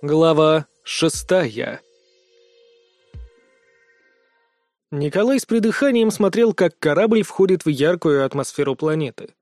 Глава шестая Николай с придыханием смотрел, как корабль входит в яркую атмосферу планеты.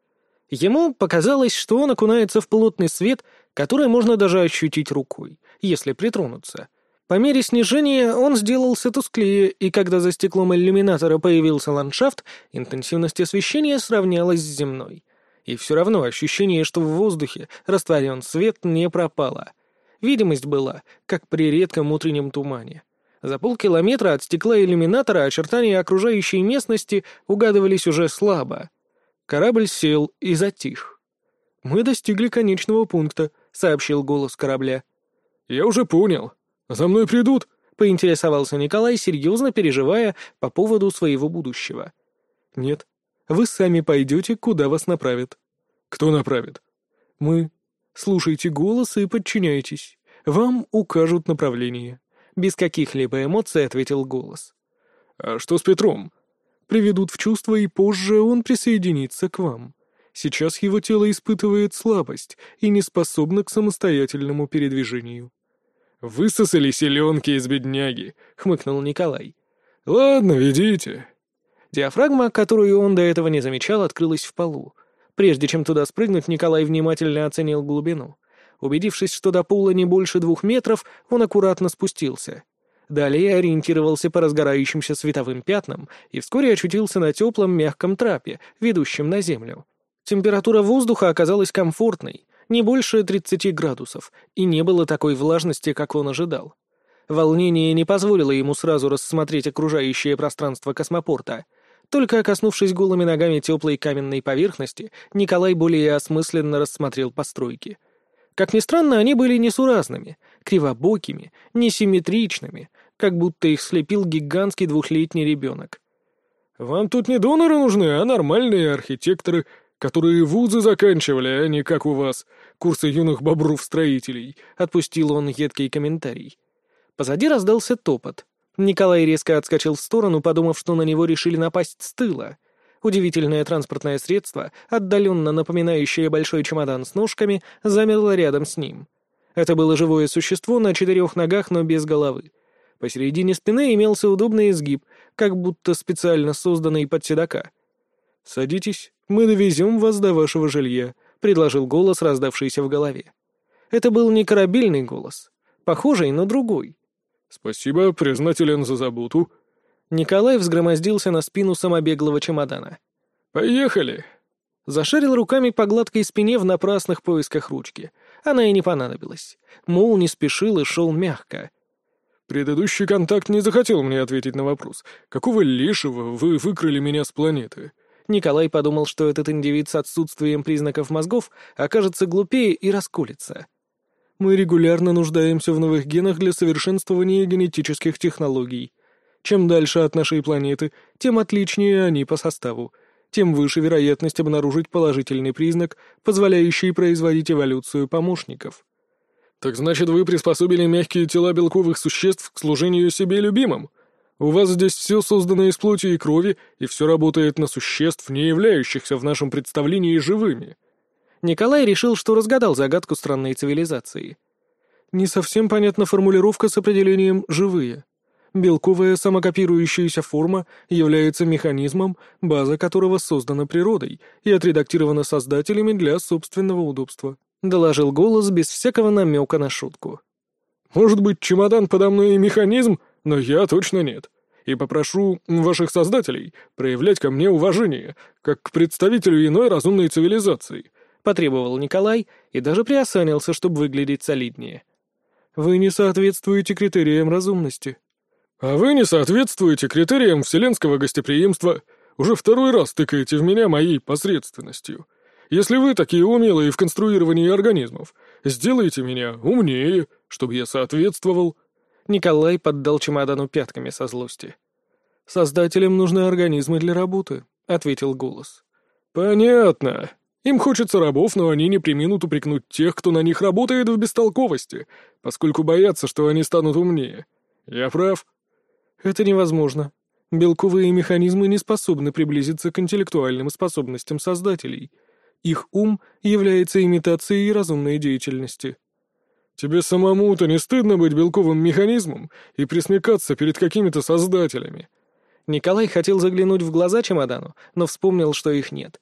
Ему показалось, что он окунается в плотный свет, который можно даже ощутить рукой, если притронуться. По мере снижения он сделался тусклее, и когда за стеклом иллюминатора появился ландшафт, интенсивность освещения сравнялась с земной. И все равно ощущение, что в воздухе растворен свет, не пропало. Видимость была, как при редком утреннем тумане. За полкилометра от стекла иллюминатора очертания окружающей местности угадывались уже слабо. Корабль сел и затих. «Мы достигли конечного пункта», — сообщил голос корабля. «Я уже понял. За мной придут?» — поинтересовался Николай, серьезно переживая по поводу своего будущего. «Нет. Вы сами пойдете, куда вас направят». «Кто направит?» «Мы. Слушайте голос и подчиняйтесь. Вам укажут направление». Без каких-либо эмоций ответил голос. «А что с Петром?» «Приведут в чувство, и позже он присоединится к вам. Сейчас его тело испытывает слабость и не способно к самостоятельному передвижению». «Высосали селенки из бедняги», — хмыкнул Николай. «Ладно, ведите». Диафрагма, которую он до этого не замечал, открылась в полу. Прежде чем туда спрыгнуть, Николай внимательно оценил глубину. Убедившись, что до пола не больше двух метров, он аккуратно спустился. Далее ориентировался по разгорающимся световым пятнам и вскоре очутился на теплом мягком трапе, ведущем на землю. Температура воздуха оказалась комфортной, не больше 30 градусов, и не было такой влажности, как он ожидал. Волнение не позволило ему сразу рассмотреть окружающее пространство космопорта. Только коснувшись голыми ногами теплой каменной поверхности, Николай более осмысленно рассмотрел постройки — как ни странно, они были несуразными, кривобокими, несимметричными, как будто их слепил гигантский двухлетний ребенок. «Вам тут не доноры нужны, а нормальные архитекторы, которые вузы заканчивали, а не как у вас, курсы юных бобров-строителей», — отпустил он едкий комментарий. Позади раздался топот. Николай резко отскочил в сторону, подумав, что на него решили напасть с тыла. Удивительное транспортное средство, отдаленно напоминающее большой чемодан с ножками, замерло рядом с ним. Это было живое существо на четырех ногах, но без головы. Посередине спины имелся удобный изгиб, как будто специально созданный под седока. «Садитесь, мы довезем вас до вашего жилья», — предложил голос, раздавшийся в голове. Это был не корабельный голос, похожий, но другой. «Спасибо, признателен за заботу», Николай взгромоздился на спину самобеглого чемодана. «Поехали!» Зашарил руками по гладкой спине в напрасных поисках ручки. Она и не понадобилась. Мол не спешил и шел мягко. «Предыдущий контакт не захотел мне ответить на вопрос. Какого лешего вы выкрали меня с планеты?» Николай подумал, что этот индивид с отсутствием признаков мозгов окажется глупее и расколется. «Мы регулярно нуждаемся в новых генах для совершенствования генетических технологий», чем дальше от нашей планеты, тем отличнее они по составу, тем выше вероятность обнаружить положительный признак, позволяющий производить эволюцию помощников. «Так значит, вы приспособили мягкие тела белковых существ к служению себе любимым? У вас здесь все создано из плоти и крови, и все работает на существ, не являющихся в нашем представлении живыми». Николай решил, что разгадал загадку странной цивилизации. «Не совсем понятна формулировка с определением «живые». Белковая самокопирующаяся форма является механизмом, база которого создана природой и отредактирована создателями для собственного удобства», — доложил голос без всякого намека на шутку. «Может быть, чемодан подо мной и механизм, но я точно нет. И попрошу ваших создателей проявлять ко мне уважение, как к представителю иной разумной цивилизации», — потребовал Николай и даже приосанился, чтобы выглядеть солиднее. «Вы не соответствуете критериям разумности», «А вы не соответствуете критериям вселенского гостеприимства. Уже второй раз тыкаете в меня моей посредственностью. Если вы такие умелые в конструировании организмов, сделайте меня умнее, чтобы я соответствовал». Николай поддал чемодану пятками со злости. «Создателям нужны организмы для работы», — ответил голос. «Понятно. Им хочется рабов, но они не приминут упрекнуть тех, кто на них работает в бестолковости, поскольку боятся, что они станут умнее. Я прав?» Это невозможно. Белковые механизмы не способны приблизиться к интеллектуальным способностям создателей. Их ум является имитацией разумной деятельности. Тебе самому-то не стыдно быть белковым механизмом и присмекаться перед какими-то создателями?» Николай хотел заглянуть в глаза чемодану, но вспомнил, что их нет.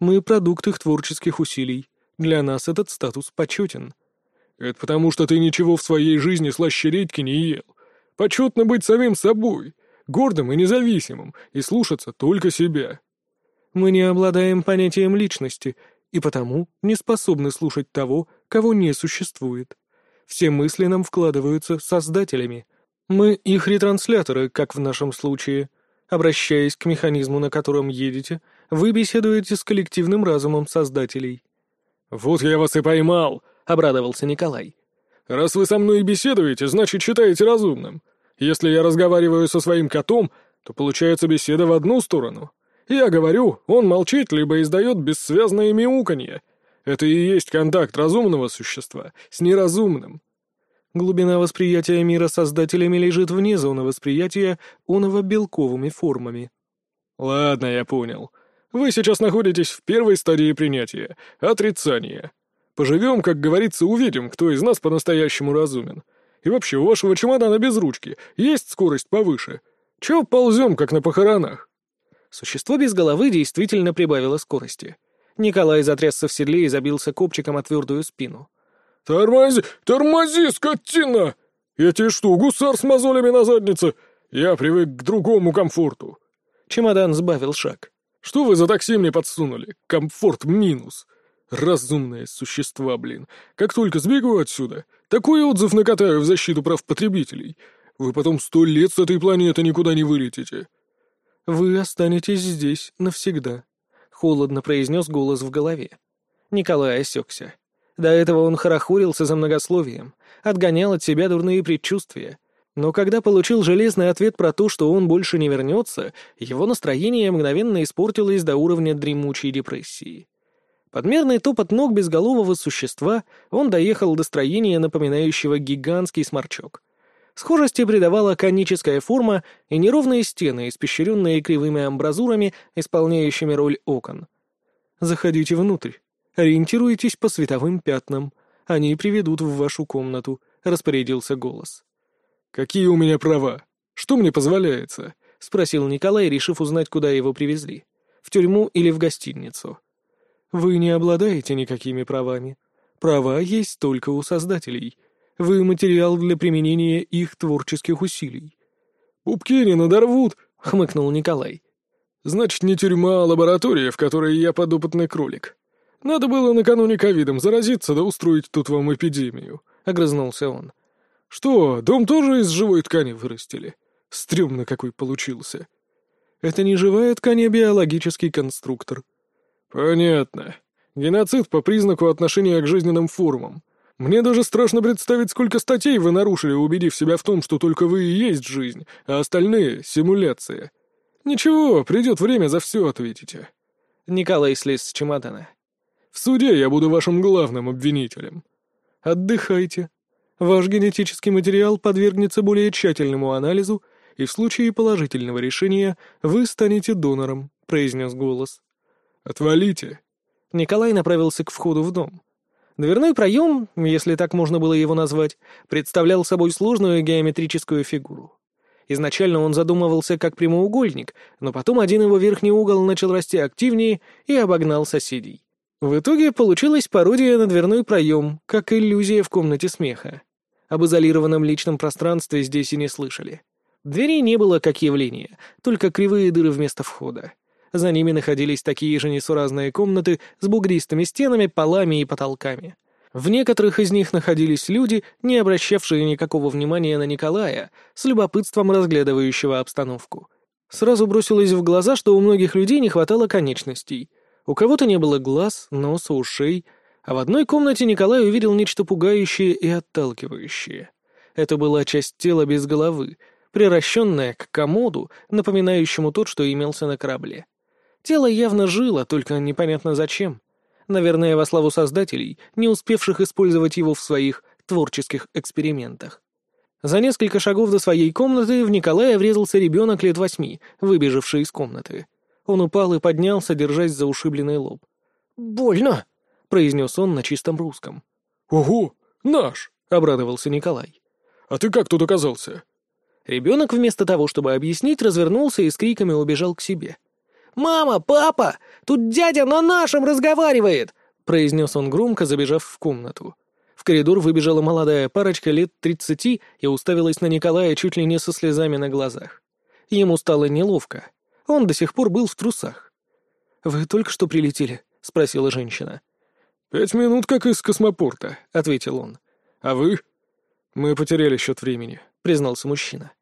«Мы продукт их творческих усилий. Для нас этот статус почетен». «Это потому, что ты ничего в своей жизни слаще редьки не ел. Почетно быть самим собой, гордым и независимым, и слушаться только себя». «Мы не обладаем понятием личности, и потому не способны слушать того, кого не существует. Все мысли нам вкладываются создателями. Мы их ретрансляторы, как в нашем случае. Обращаясь к механизму, на котором едете, вы беседуете с коллективным разумом создателей. «Вот я вас и поймал!» — обрадовался Николай. «Раз вы со мной беседуете, значит, считаете разумным. Если я разговариваю со своим котом, то получается беседа в одну сторону. Я говорю, он молчит, либо издает бессвязное мяуканье. Это и есть контакт разумного существа с неразумным. Глубина восприятия мира создателями лежит вне зоны восприятия оново-белковыми формами. Ладно, я понял. Вы сейчас находитесь в первой стадии принятия — отрицания. Поживем, как говорится, увидим, кто из нас по-настоящему разумен. И вообще, у вашего чемодана без ручки есть скорость повыше. Чего ползем, как на похоронах? Существо без головы действительно прибавило скорости. Николай затрясся в седле и забился копчиком о твердую спину. «Тормози, тормози, скотина! Я тебе что, гусар с мозолями на заднице? Я привык к другому комфорту». Чемодан сбавил шаг. «Что вы за такси мне подсунули? Комфорт минус. Разумные существа, блин. Как только сбегу отсюда, такой отзыв накатаю в защиту прав потребителей. Вы потом сто лет с этой планеты никуда не вылетите». «Вы останетесь здесь навсегда», — холодно произнес голос в голове. Николай осекся. До этого он хорохорился за многословием, отгонял от себя дурные предчувствия. Но когда получил железный ответ про то, что он больше не вернется, его настроение мгновенно испортилось до уровня дремучей депрессии. Подмерный топот ног безголового существа он доехал до строения, напоминающего гигантский сморчок. Схожести придавала коническая форма и неровные стены, испещренные кривыми амбразурами, исполняющими роль окон. «Заходите внутрь. Ориентируйтесь по световым пятнам. Они приведут в вашу комнату», — распорядился голос. «Какие у меня права? Что мне позволяется?» — спросил Николай, решив узнать, куда его привезли. В тюрьму или в гостиницу. «Вы не обладаете никакими правами. Права есть только у создателей», вы материал для применения их творческих усилий. «Пупки не надорвут», — хмыкнул Николай. «Значит, не тюрьма, а лаборатория, в которой я подопытный кролик. Надо было накануне ковидом заразиться да устроить тут вам эпидемию», — огрызнулся он. «Что, дом тоже из живой ткани вырастили? Стрёмно какой получился». «Это не живая ткань, а биологический конструктор». «Понятно. Геноцид по признаку отношения к жизненным формам. Мне даже страшно представить, сколько статей вы нарушили, убедив себя в том, что только вы и есть жизнь, а остальные — симуляция. Ничего, придет время, за все ответите». Николай слез с чемодана. «В суде я буду вашим главным обвинителем». «Отдыхайте. Ваш генетический материал подвергнется более тщательному анализу, и в случае положительного решения вы станете донором», — произнес голос. «Отвалите». Николай направился к входу в дом. Дверной проем, если так можно было его назвать, представлял собой сложную геометрическую фигуру. Изначально он задумывался как прямоугольник, но потом один его верхний угол начал расти активнее и обогнал соседей. В итоге получилась пародия на дверной проем, как иллюзия в комнате смеха. Об изолированном личном пространстве здесь и не слышали. Дверей не было как явления, только кривые дыры вместо входа. За ними находились такие же несуразные комнаты с бугристыми стенами, полами и потолками. В некоторых из них находились люди, не обращавшие никакого внимания на Николая, с любопытством разглядывающего обстановку. Сразу бросилось в глаза, что у многих людей не хватало конечностей. У кого-то не было глаз, носа, ушей, а в одной комнате Николай увидел нечто пугающее и отталкивающее. Это была часть тела без головы, приращенная к комоду, напоминающему тот, что имелся на корабле. Тело явно жило, только непонятно зачем. Наверное, во славу создателей, не успевших использовать его в своих творческих экспериментах. За несколько шагов до своей комнаты в Николая врезался ребенок лет восьми, выбежавший из комнаты. Он упал и поднялся, держась за ушибленный лоб. «Больно!» — произнес он на чистом русском. «Ого! «Наш», — обрадовался Николай. «А ты как тут оказался?» Ребенок вместо того, чтобы объяснить, развернулся и с криками убежал к себе. «Мама! Папа! Тут дядя на нашем разговаривает!» — произнес он громко, забежав в комнату. В коридор выбежала молодая парочка лет тридцати и уставилась на Николая чуть ли не со слезами на глазах. Ему стало неловко. Он до сих пор был в трусах. «Вы только что прилетели?» — спросила женщина. «Пять минут как из космопорта», — ответил он. «А вы?» «Мы потеряли счет времени», — признался мужчина.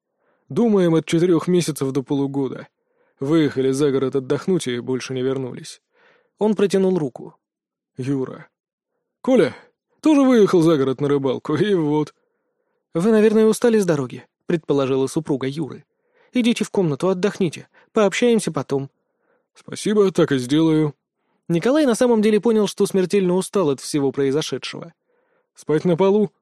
«Думаем от четырех месяцев до полугода. Выехали за город отдохнуть и больше не вернулись». Он протянул руку. «Юра». «Коля, тоже выехал за город на рыбалку, и вот...» «Вы, наверное, устали с дороги», — предположила супруга Юры. «Идите в комнату, отдохните. Пообщаемся потом». «Спасибо, так и сделаю». Николай на самом деле понял, что смертельно устал от всего произошедшего. «Спать на полу?»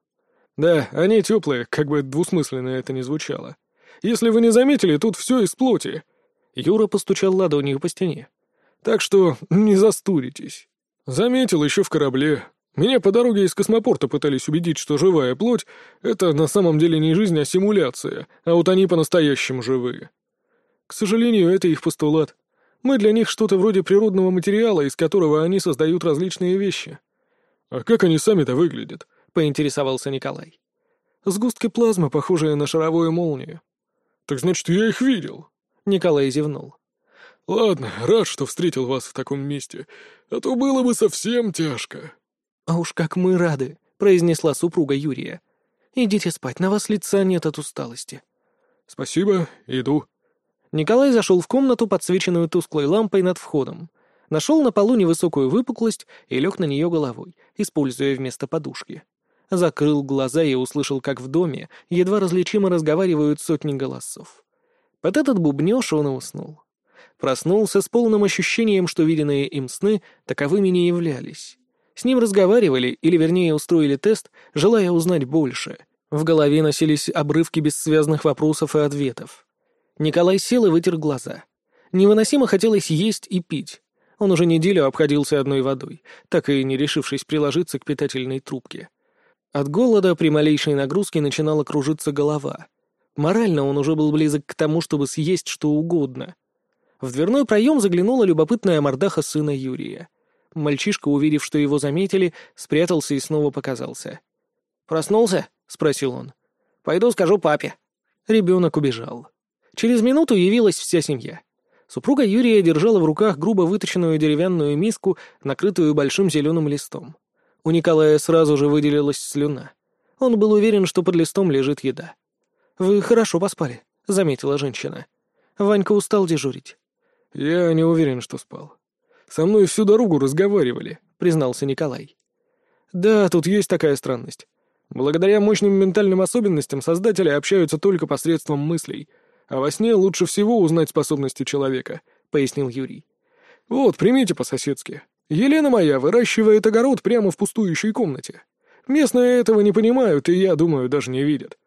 «Да, они теплые, как бы двусмысленно это ни звучало. Если вы не заметили, тут все из плоти». Юра постучал ладонью по стене. «Так что не застуритесь. Заметил еще в корабле. Меня по дороге из космопорта пытались убедить, что живая плоть — это на самом деле не жизнь, а симуляция, а вот они по-настоящему живые. К сожалению, это их постулат. Мы для них что-то вроде природного материала, из которого они создают различные вещи. А как они сами-то выглядят? поинтересовался Николай. Сгустки плазмы, похожие на шаровую молнию. Так значит, я их видел. Николай зевнул. Ладно, рад, что встретил вас в таком месте, а то было бы совсем тяжко. А уж как мы рады, произнесла супруга Юрия. Идите спать, на вас лица нет от усталости. Спасибо, иду. Николай зашел в комнату, подсвеченную тусклой лампой над входом. Нашел на полу невысокую выпуклость и лег на нее головой, используя вместо подушки закрыл глаза и услышал, как в доме едва различимо разговаривают сотни голосов. Под этот бубнёж он и уснул. Проснулся с полным ощущением, что виденные им сны таковыми не являлись. С ним разговаривали, или вернее устроили тест, желая узнать больше. В голове носились обрывки бессвязных вопросов и ответов. Николай сел и вытер глаза. Невыносимо хотелось есть и пить. Он уже неделю обходился одной водой, так и не решившись приложиться к питательной трубке. От голода при малейшей нагрузке начинала кружиться голова. Морально он уже был близок к тому, чтобы съесть что угодно. В дверной проем заглянула любопытная мордаха сына Юрия. Мальчишка, увидев, что его заметили, спрятался и снова показался. «Проснулся?» — спросил он. «Пойду скажу папе». Ребенок убежал. Через минуту явилась вся семья. Супруга Юрия держала в руках грубо выточенную деревянную миску, накрытую большим зеленым листом. У Николая сразу же выделилась слюна. Он был уверен, что под листом лежит еда. «Вы хорошо поспали», — заметила женщина. Ванька устал дежурить. «Я не уверен, что спал. Со мной всю дорогу разговаривали», — признался Николай. «Да, тут есть такая странность. Благодаря мощным ментальным особенностям создатели общаются только посредством мыслей, а во сне лучше всего узнать способности человека», — пояснил Юрий. «Вот, примите по-соседски. Елена моя выращивает огород прямо в пустующей комнате. Местные этого не понимают и, я думаю, даже не видят.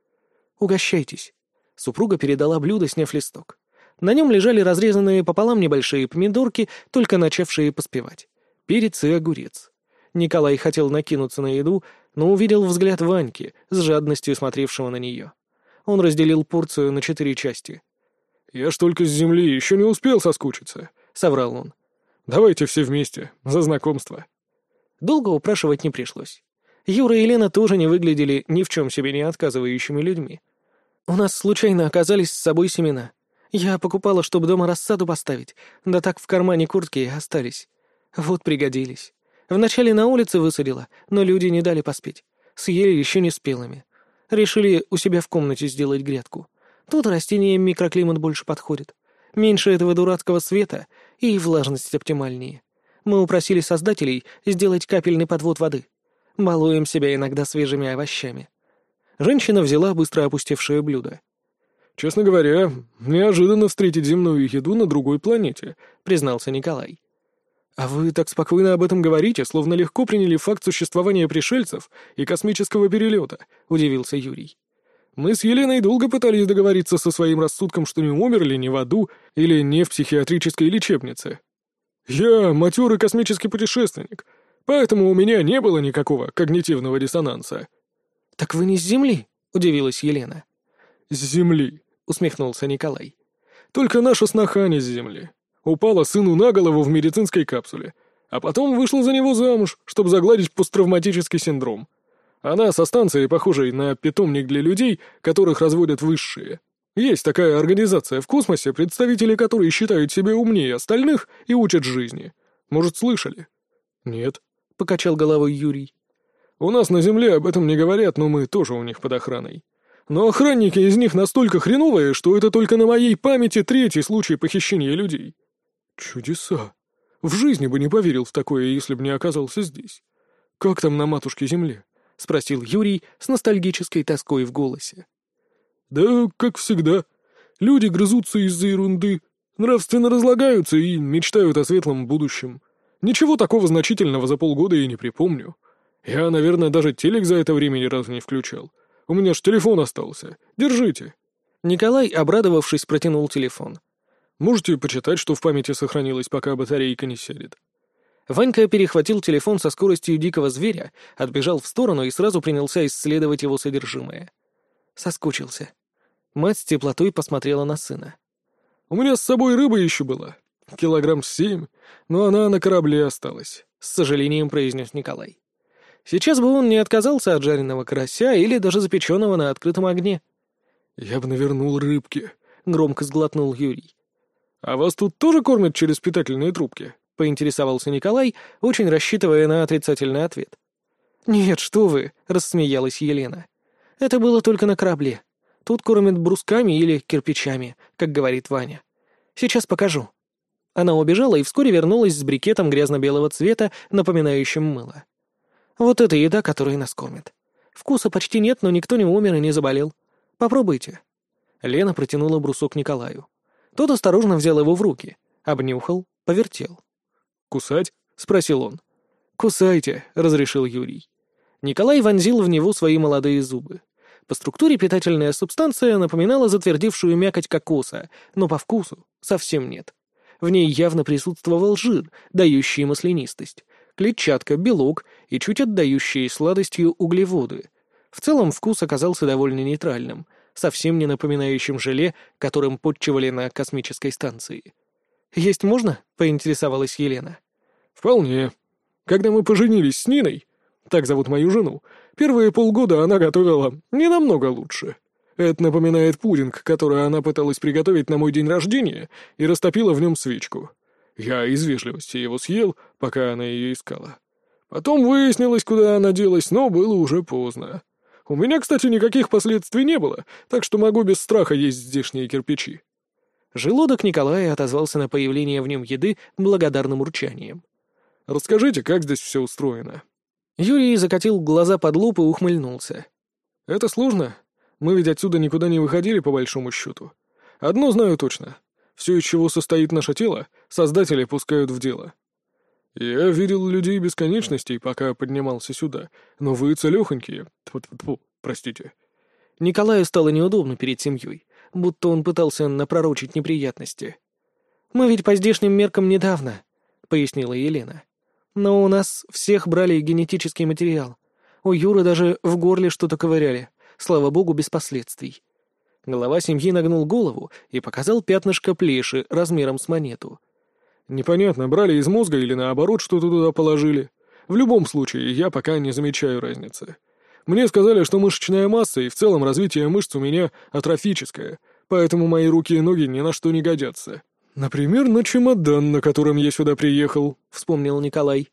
Угощайтесь. Супруга передала блюдо, сняв листок. На нем лежали разрезанные пополам небольшие помидорки, только начавшие поспевать. Перец и огурец. Николай хотел накинуться на еду, но увидел взгляд Ваньки, с жадностью смотревшего на нее. Он разделил порцию на четыре части. «Я ж только с земли, еще не успел соскучиться», — соврал он. Давайте все вместе, за знакомство». Долго упрашивать не пришлось. Юра и Лена тоже не выглядели ни в чем себе не отказывающими людьми. «У нас случайно оказались с собой семена. Я покупала, чтобы дома рассаду поставить, да так в кармане куртки и остались. Вот пригодились. Вначале на улице высадила, но люди не дали поспеть. Съели еще не спелыми. Решили у себя в комнате сделать грядку. Тут растениям микроклимат больше подходит. Меньше этого дурацкого света и влажность оптимальнее. Мы упросили создателей сделать капельный подвод воды. Балуем себя иногда свежими овощами. Женщина взяла быстро опустевшее блюдо. «Честно говоря, неожиданно встретить земную еду на другой планете», — признался Николай. «А вы так спокойно об этом говорите, словно легко приняли факт существования пришельцев и космического перелета», — удивился Юрий. Мы с Еленой долго пытались договориться со своим рассудком, что не умерли ни в аду или не в психиатрической лечебнице. Я матерый космический путешественник, поэтому у меня не было никакого когнитивного диссонанса», «Так вы не с Земли?» — удивилась Елена. «С Земли», — усмехнулся Николай. «Только наша сноха не с Земли. Упала сыну на голову в медицинской капсуле, а потом вышла за него замуж, чтобы загладить посттравматический синдром. Она со станции, похожей на питомник для людей, которых разводят высшие. Есть такая организация в космосе, представители которой считают себя умнее остальных и учат жизни. Может, слышали?» «Нет», — покачал головой Юрий. «У нас на Земле об этом не говорят, но мы тоже у них под охраной. Но охранники из них настолько хреновые, что это только на моей памяти третий случай похищения людей». «Чудеса. В жизни бы не поверил в такое, если бы не оказался здесь. Как там на матушке Земле?» — спросил Юрий с ностальгической тоской в голосе. «Да, как всегда. Люди грызутся из-за ерунды, нравственно разлагаются и мечтают о светлом будущем. Ничего такого значительного за полгода я не припомню. Я, наверное, даже телек за это время ни разу не включал. У меня ж телефон остался. Держите». Николай, обрадовавшись, протянул телефон. «Можете почитать, что в памяти сохранилось, пока батарейка не сядет». Ванька перехватил телефон со скоростью дикого зверя, отбежал в сторону и сразу принялся исследовать его содержимое. Соскучился. Мать с теплотой посмотрела на сына. «У меня с собой рыба еще была. Килограмм семь, но она на корабле осталась», — с сожалением произнес Николай. Сейчас бы он не отказался от жареного карася или даже запеченного на открытом огне. «Я бы навернул рыбки», — громко сглотнул Юрий. «А вас тут тоже кормят через питательные трубки?» — поинтересовался Николай, очень рассчитывая на отрицательный ответ. «Нет, что вы!» — рассмеялась Елена. «Это было только на корабле. Тут кормят брусками или кирпичами, как говорит Ваня. Сейчас покажу». Она убежала и вскоре вернулась с брикетом грязно-белого цвета, напоминающим мыло. «Вот это еда, которая нас кормит. Вкуса почти нет, но никто не умер и не заболел. Попробуйте». Лена протянула брусок Николаю. Тот осторожно взял его в руки, обнюхал, повертел. «Кусать?» — спросил он. «Кусайте», — разрешил Юрий. Николай вонзил в него свои молодые зубы. По структуре питательная субстанция напоминала затвердевшую мякоть кокоса, но по вкусу совсем нет. В ней явно присутствовал жир, дающий маслянистость, клетчатка, белок и чуть отдающие сладостью углеводы. В целом вкус оказался довольно нейтральным, совсем не напоминающим желе, которым подчивали на космической станции. «Есть можно?» — поинтересовалась Елена. «Вполне. Когда мы поженились с Ниной, так зовут мою жену, Первые полгода она готовила не намного лучше. Это напоминает пудинг, который она пыталась приготовить на мой день рождения и растопила в нем свечку. Я из вежливости его съел, пока она ее искала. Потом выяснилось, куда она делась, но было уже поздно. У меня, кстати, никаких последствий не было, так что могу без страха есть здешние кирпичи. Желудок Николая отозвался на появление в нем еды благодарным урчанием. «Расскажите, как здесь все устроено?» Юрий закатил глаза под луп и ухмыльнулся. «Это сложно. Мы ведь отсюда никуда не выходили, по большому счету. Одно знаю точно. Все, из чего состоит наше тело, создатели пускают в дело. Я видел людей бесконечностей, пока поднимался сюда, но вы целехонькие. Тьфу -тьфу -тьфу, простите». Николаю стало неудобно перед семьей, будто он пытался напророчить неприятности. «Мы ведь по здешним меркам недавно», — пояснила Елена. Но у нас всех брали генетический материал. У Юры даже в горле что-то ковыряли. Слава богу, без последствий. Глава семьи нагнул голову и показал пятнышко плеши размером с монету. «Непонятно, брали из мозга или наоборот что-то туда положили. В любом случае, я пока не замечаю разницы. Мне сказали, что мышечная масса и в целом развитие мышц у меня атрофическое, поэтому мои руки и ноги ни на что не годятся. «Например, на чемодан, на котором я сюда приехал», — вспомнил Николай.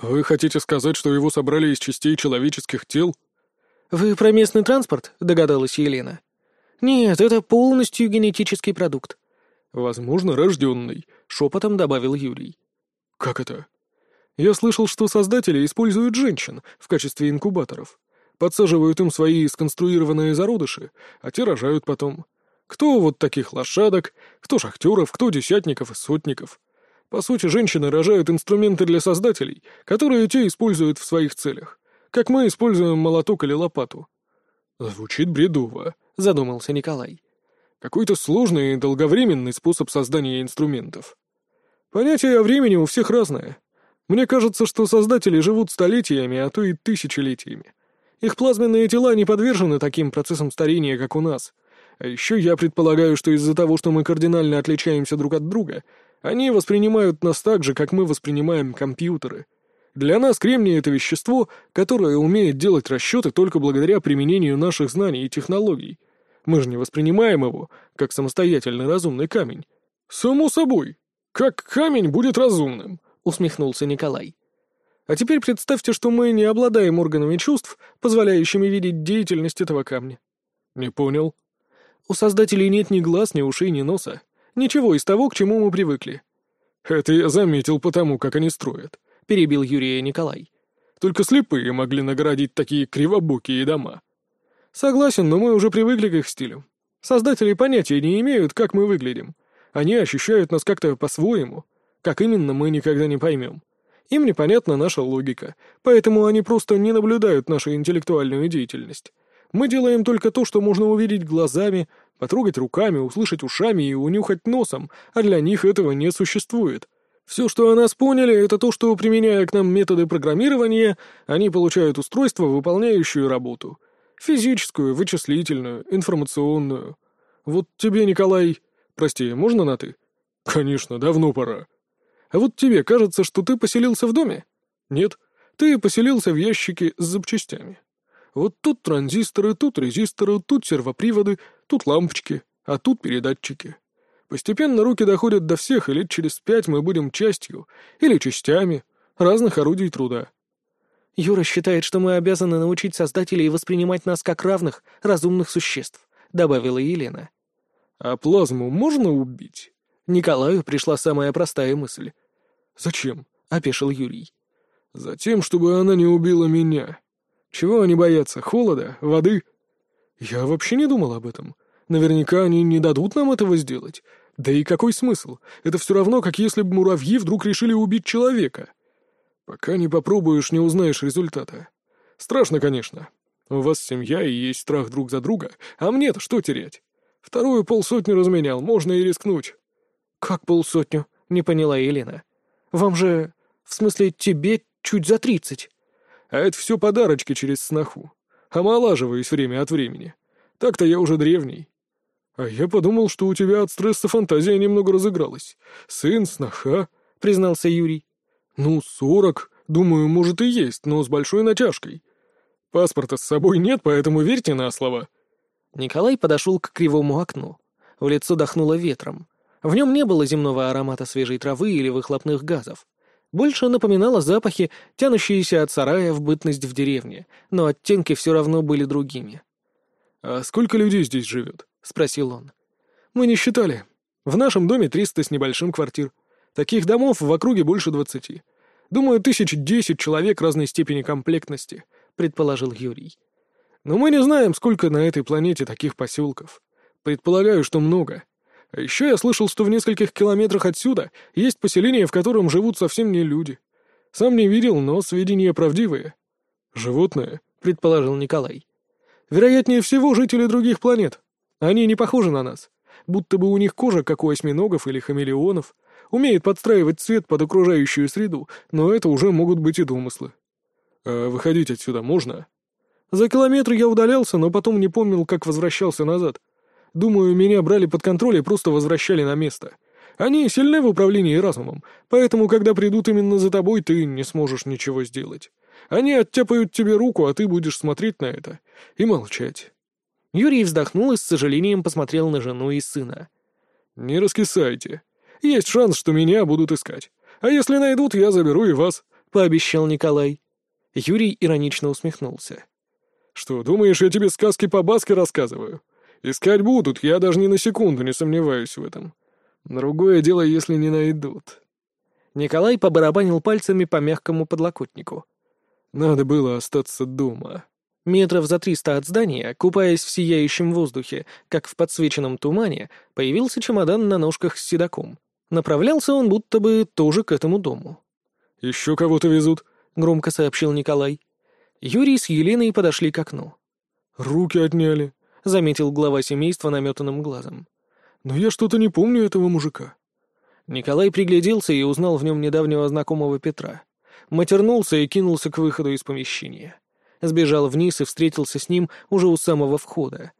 «Вы хотите сказать, что его собрали из частей человеческих тел?» «Вы про местный транспорт?» — догадалась Елена. «Нет, это полностью генетический продукт». «Возможно, рожденный», — шепотом добавил Юрий. «Как это?» «Я слышал, что создатели используют женщин в качестве инкубаторов. Подсаживают им свои сконструированные зародыши, а те рожают потом. Кто вот таких лошадок, кто шахтеров, кто десятников и сотников. По сути, женщины рожают инструменты для создателей, которые те используют в своих целях, как мы используем молоток или лопату. Звучит бредово, задумался Николай. Какой-то сложный и долговременный способ создания инструментов. Понятие о времени у всех разное. Мне кажется, что создатели живут столетиями, а то и тысячелетиями. Их плазменные тела не подвержены таким процессам старения, как у нас. А еще я предполагаю, что из-за того, что мы кардинально отличаемся друг от друга, они воспринимают нас так же, как мы воспринимаем компьютеры. Для нас кремний — это вещество, которое умеет делать расчеты только благодаря применению наших знаний и технологий. Мы же не воспринимаем его, как самостоятельный разумный камень. «Само собой. Как камень будет разумным?» — усмехнулся Николай. «А теперь представьте, что мы не обладаем органами чувств, позволяющими видеть деятельность этого камня». «Не понял». «У создателей нет ни глаз, ни ушей, ни носа. Ничего из того, к чему мы привыкли». «Это я заметил потому, как они строят», — перебил Юрия Николай. «Только слепые могли наградить такие кривобокие дома». «Согласен, но мы уже привыкли к их стилю. Создатели понятия не имеют, как мы выглядим. Они ощущают нас как-то по-своему. Как именно, мы никогда не поймем. Им непонятна наша логика, поэтому они просто не наблюдают нашу интеллектуальную деятельность. Мы делаем только то, что можно увидеть глазами, потрогать руками, услышать ушами и унюхать носом, а для них этого не существует. Все, что о нас поняли, это то, что, применяя к нам методы программирования, они получают устройство, выполняющее работу. Физическую, вычислительную, информационную. Вот тебе, Николай, Прости, можно на «ты»?» «Конечно, давно пора». «А вот тебе кажется, что ты поселился в доме?» «Нет, ты поселился в ящике с запчастями. Вот тут транзисторы, тут резисторы, тут сервоприводы, тут лампочки, а тут передатчики. Постепенно руки доходят до всех, и лет через пять мы будем частью, или частями, разных орудий труда». «Юра считает, что мы обязаны научить создателей воспринимать нас как равных, разумных существ», — добавила Елена. А плазму можно убить? Николаю пришла самая простая мысль. «Зачем?» — опешил Юрий. «Затем, чтобы она не убила меня. Чего они боятся? Холода? Воды?» «Я вообще не думал об этом. Наверняка они не дадут нам этого сделать. Да и какой смысл? Это все равно, как если бы муравьи вдруг решили убить человека. Пока не попробуешь, не узнаешь результата. Страшно, конечно. У вас семья и есть страх друг за друга, а мне-то что терять? Вторую полсотню разменял, можно и рискнуть». «Как полсотню?» — не поняла Елена. «Вам же... В смысле, тебе чуть за тридцать». «А это все подарочки через сноху. Омолаживаюсь время от времени. Так-то я уже древний». «А я подумал, что у тебя от стресса фантазия немного разыгралась. Сын, сноха», — признался Юрий. «Ну, сорок, думаю, может и есть, но с большой натяжкой. Паспорта с собой нет, поэтому верьте на слово». Николай подошел к кривому окну. В лицо дохнуло ветром. В нем не было земного аромата свежей травы или выхлопных газов. Больше напоминало запахи, тянущиеся от сарая в бытность в деревне, но оттенки все равно были другими. «А сколько людей здесь живет?» — спросил он. «Мы не считали. В нашем доме триста с небольшим квартир. Таких домов в округе больше двадцати. Думаю, тысяч десять человек разной степени комплектности», — предположил Юрий. Но мы не знаем, сколько на этой планете таких поселков. Предполагаю, что много. А еще я слышал, что в нескольких километрах отсюда есть поселение, в котором живут совсем не люди. Сам не видел, но сведения правдивые. Животные, предположил Николай. Вероятнее всего, жители других планет. Они не похожи на нас. Будто бы у них кожа, как у осьминогов или хамелеонов. Умеет подстраивать цвет под окружающую среду, но это уже могут быть и домыслы. А выходить отсюда можно? За километр я удалялся, но потом не помнил, как возвращался назад. Думаю, меня брали под контроль и просто возвращали на место. Они сильны в управлении разумом, поэтому, когда придут именно за тобой, ты не сможешь ничего сделать. Они оттяпают тебе руку, а ты будешь смотреть на это и молчать». Юрий вздохнул и с сожалением посмотрел на жену и сына. «Не раскисайте. Есть шанс, что меня будут искать. А если найдут, я заберу и вас», — пообещал Николай. Юрий иронично усмехнулся. «Что, думаешь, я тебе сказки по баске рассказываю? Искать будут, я даже ни на секунду не сомневаюсь в этом. Другое дело, если не найдут». Николай побарабанил пальцами по мягкому подлокотнику. «Надо было остаться дома». Метров за триста от здания, купаясь в сияющем воздухе, как в подсвеченном тумане, появился чемодан на ножках с седаком. Направлялся он будто бы тоже к этому дому. «Еще кого-то везут», — громко сообщил Николай. Юрий с Еленой подошли к окну. «Руки отняли», — заметил глава семейства наметанным глазом. «Но я что-то не помню этого мужика». Николай пригляделся и узнал в нем недавнего знакомого Петра. Матернулся и кинулся к выходу из помещения. Сбежал вниз и встретился с ним уже у самого входа.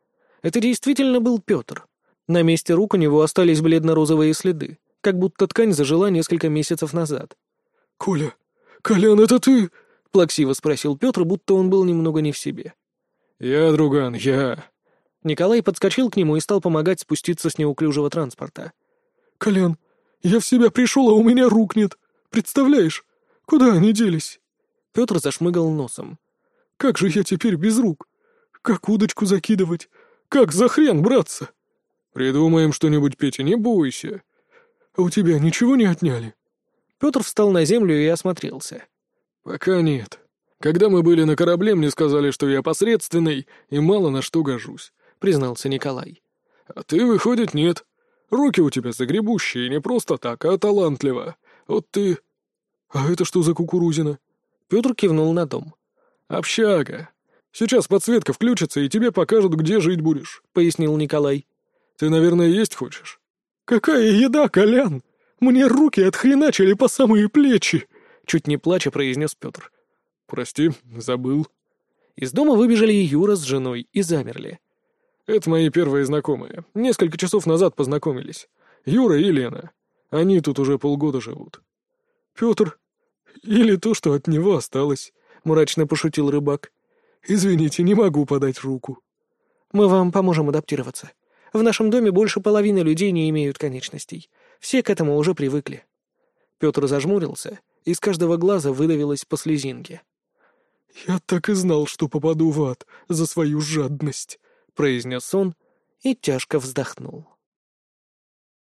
Это действительно был Петр. На месте рук у него остались бледно-розовые следы, как будто ткань зажила несколько месяцев назад. «Коля! Колян, это ты?» — плаксиво спросил Петр, будто он был немного не в себе. «Я, друган, я...» Николай подскочил к нему и стал помогать спуститься с неуклюжего транспорта. «Колян, я в себя пришел, а у меня рук нет. Представляешь? Куда они делись?» Петр зашмыгал носом. «Как же я теперь без рук? Как удочку закидывать? Как за хрен браться?» «Придумаем что-нибудь, Петя, не бойся. У тебя ничего не отняли?» Петр встал на землю и осмотрелся. «Пока нет. Когда мы были на корабле, мне сказали, что я посредственный и мало на что гожусь», — признался Николай. «А ты, выходит, нет. Руки у тебя загребущие, не просто так, а талантливо. Вот ты...» «А это что за кукурузина?» Петр кивнул на дом. «Общага. Сейчас подсветка включится, и тебе покажут, где жить будешь», — пояснил Николай. «Ты, наверное, есть хочешь?» «Какая еда, Колян! Мне руки отхреначили по самые плечи!» Чуть не плача произнес Петр. «Прости, забыл». Из дома выбежали Юра с женой и замерли. «Это мои первые знакомые. Несколько часов назад познакомились. Юра и Лена. Они тут уже полгода живут». «Петр, или то, что от него осталось», — мрачно пошутил рыбак. «Извините, не могу подать руку». «Мы вам поможем адаптироваться. В нашем доме больше половины людей не имеют конечностей. Все к этому уже привыкли». Петр зажмурился из каждого глаза выдавилось по слезинке. «Я так и знал, что попаду в ад за свою жадность», — произнес он и тяжко вздохнул.